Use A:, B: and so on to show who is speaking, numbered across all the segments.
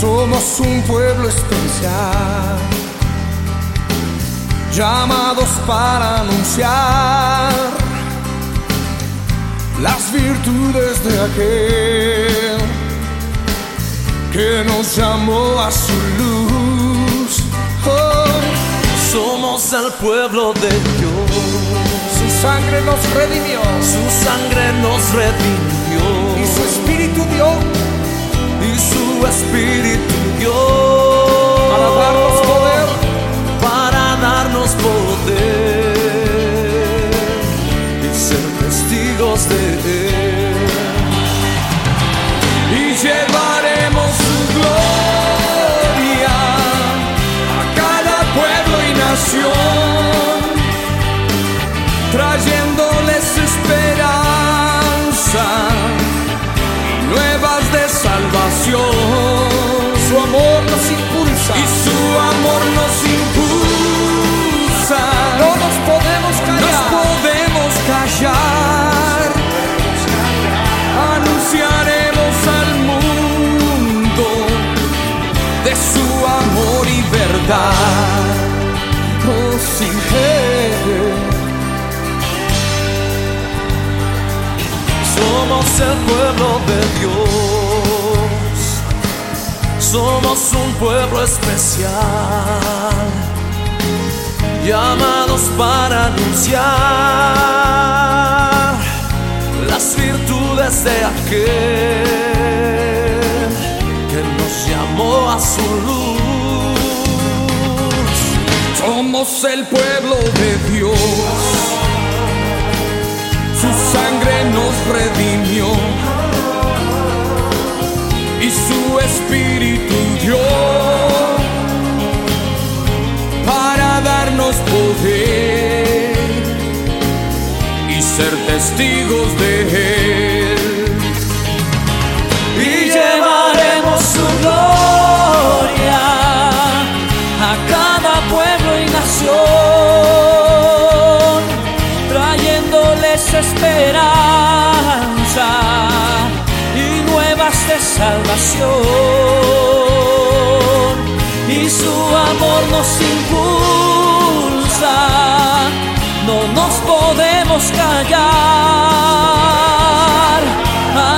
A: Somos un pueblo especial. Llamados para anunciar las virtudes de aquel que nos llamó a su luz. Oh,
B: Somos el pueblo de Dios.
A: su sangre nos redimió
B: Su sangre nos redimió
A: y su espíritu dio
B: y su de su
A: amor
B: y verdad.
A: Oh, eh,
B: Somos el pueblo de Dios. Somos un pueblo especial. Llamados para anunciar Somos el pueblo de Dios. Su sangre nos redimió. Y su espíritu dio para darnos poder y ser testigos de Su amor nos impulsa, no nos podemos callar.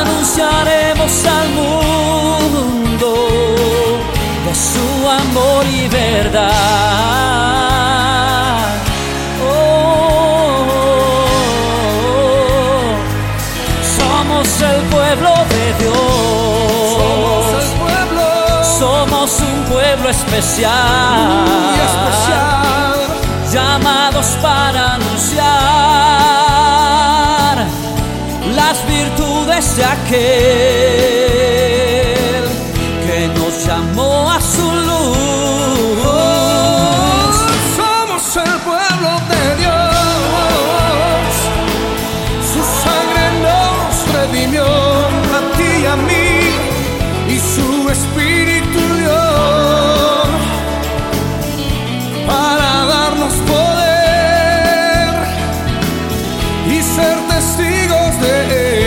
B: Anunciaremos al mundo de su amor y verdad. Oh, somos el pueblo de
A: somos
B: especial,
A: muy especial.
B: Llamados para anunciar las virtudes de aquel que nos llamó a su luz.
A: somos el pueblo de Dios. Su sangre nos redimió a ti y a mí y su espíritu dio ser testigos de él